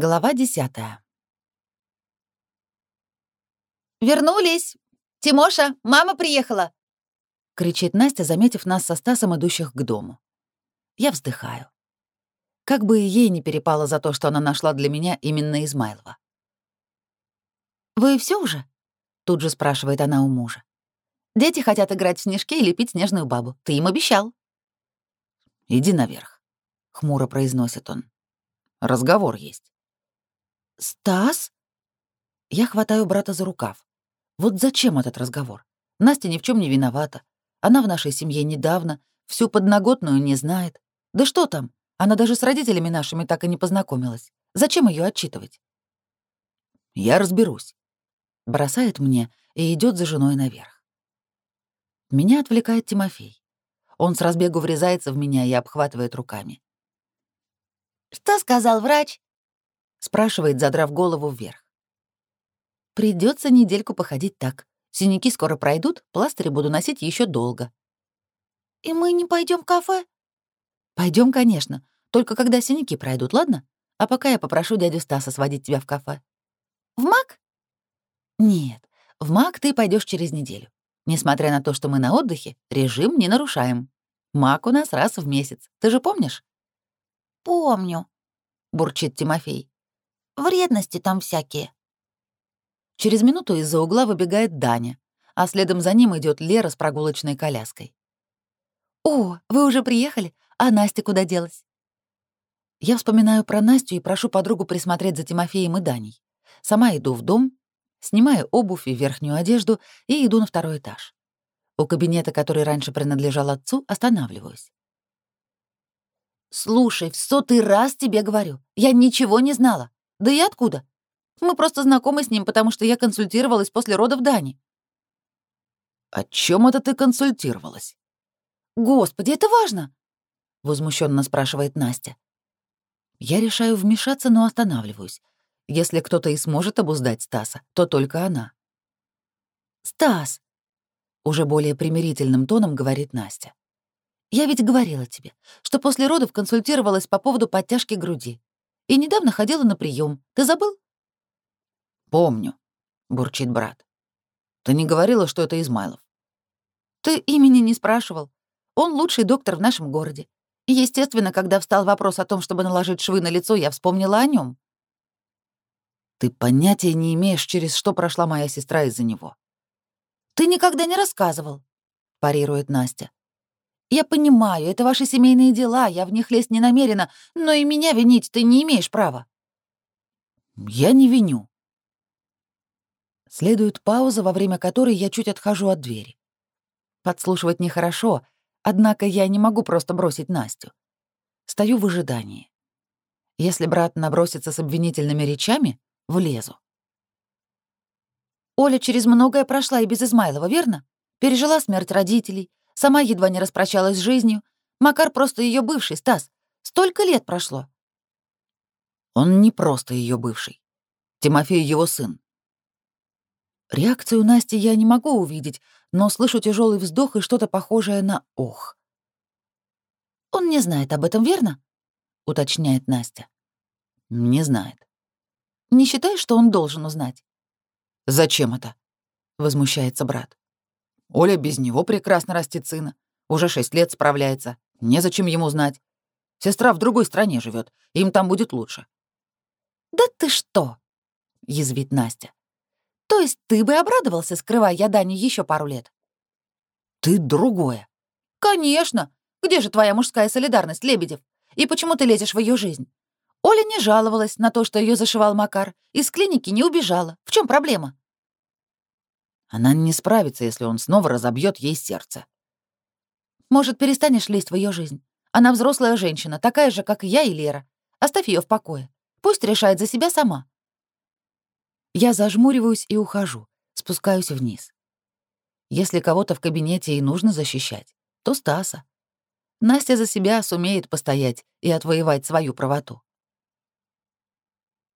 Глава десятая. «Вернулись! Тимоша, мама приехала!» — кричит Настя, заметив нас со Стасом, идущих к дому. Я вздыхаю. Как бы ей не перепало за то, что она нашла для меня именно Измайлова. «Вы все уже?» — тут же спрашивает она у мужа. «Дети хотят играть в снежки и лепить снежную бабу. Ты им обещал». «Иди наверх», — хмуро произносит он. «Разговор есть». «Стас?» Я хватаю брата за рукав. Вот зачем этот разговор? Настя ни в чем не виновата. Она в нашей семье недавно, всю подноготную не знает. Да что там? Она даже с родителями нашими так и не познакомилась. Зачем ее отчитывать? Я разберусь. Бросает мне и идет за женой наверх. Меня отвлекает Тимофей. Он с разбегу врезается в меня и обхватывает руками. «Что сказал врач?» спрашивает, задрав голову вверх. Придется недельку походить так. Синяки скоро пройдут, пластыри буду носить еще долго. И мы не пойдем в кафе? Пойдем, конечно, только когда синяки пройдут, ладно? А пока я попрошу дядю Стаса сводить тебя в кафе. В МАК? Нет, в МАК ты пойдешь через неделю. Несмотря на то, что мы на отдыхе, режим не нарушаем. МАК у нас раз в месяц, ты же помнишь? Помню, бурчит Тимофей. Вредности там всякие». Через минуту из-за угла выбегает Даня, а следом за ним идет Лера с прогулочной коляской. «О, вы уже приехали? А Настя куда делась?» Я вспоминаю про Настю и прошу подругу присмотреть за Тимофеем и Даней. Сама иду в дом, снимаю обувь и верхнюю одежду и иду на второй этаж. У кабинета, который раньше принадлежал отцу, останавливаюсь. «Слушай, в сотый раз тебе говорю, я ничего не знала. Да и откуда? Мы просто знакомы с ним, потому что я консультировалась после родов Дани». «О чем это ты консультировалась?» «Господи, это важно!» — возмущенно спрашивает Настя. Я решаю вмешаться, но останавливаюсь. Если кто-то и сможет обуздать Стаса, то только она. «Стас!» — уже более примирительным тоном говорит Настя. «Я ведь говорила тебе, что после родов консультировалась по поводу подтяжки груди. И недавно ходила на прием. Ты забыл?» «Помню», — бурчит брат. «Ты не говорила, что это Измайлов?» «Ты имени не спрашивал. Он лучший доктор в нашем городе. Естественно, когда встал вопрос о том, чтобы наложить швы на лицо, я вспомнила о нем. «Ты понятия не имеешь, через что прошла моя сестра из-за него». «Ты никогда не рассказывал», — парирует Настя. Я понимаю, это ваши семейные дела, я в них лезть не намерена, но и меня винить ты не имеешь права». «Я не виню». Следует пауза, во время которой я чуть отхожу от двери. Подслушивать нехорошо, однако я не могу просто бросить Настю. Стою в ожидании. Если брат набросится с обвинительными речами, влезу. Оля через многое прошла и без Измайлова, верно? Пережила смерть родителей, Сама едва не распрощалась с жизнью. Макар просто ее бывший, Стас. Столько лет прошло. Он не просто ее бывший. Тимофей его сын. Реакцию Насти я не могу увидеть, но слышу тяжелый вздох и что-то похожее на ох. Он не знает об этом, верно? уточняет Настя. Не знает. Не считаешь, что он должен узнать? Зачем это? возмущается брат. Оля без него прекрасно растит сына. Уже шесть лет справляется. Незачем ему знать. Сестра в другой стране живет, им там будет лучше. Да ты что? язвит Настя. То есть ты бы обрадовался, скрывая я Дане еще пару лет? Ты другое. Конечно. Где же твоя мужская солидарность, Лебедев? И почему ты лезешь в ее жизнь? Оля не жаловалась на то, что ее зашивал Макар, из клиники не убежала. В чем проблема? Она не справится, если он снова разобьет ей сердце. Может, перестанешь лезть в ее жизнь? Она взрослая женщина, такая же, как и я и Лера. Оставь ее в покое. Пусть решает за себя сама. Я зажмуриваюсь и ухожу, спускаюсь вниз. Если кого-то в кабинете и нужно защищать, то Стаса. Настя за себя сумеет постоять и отвоевать свою правоту.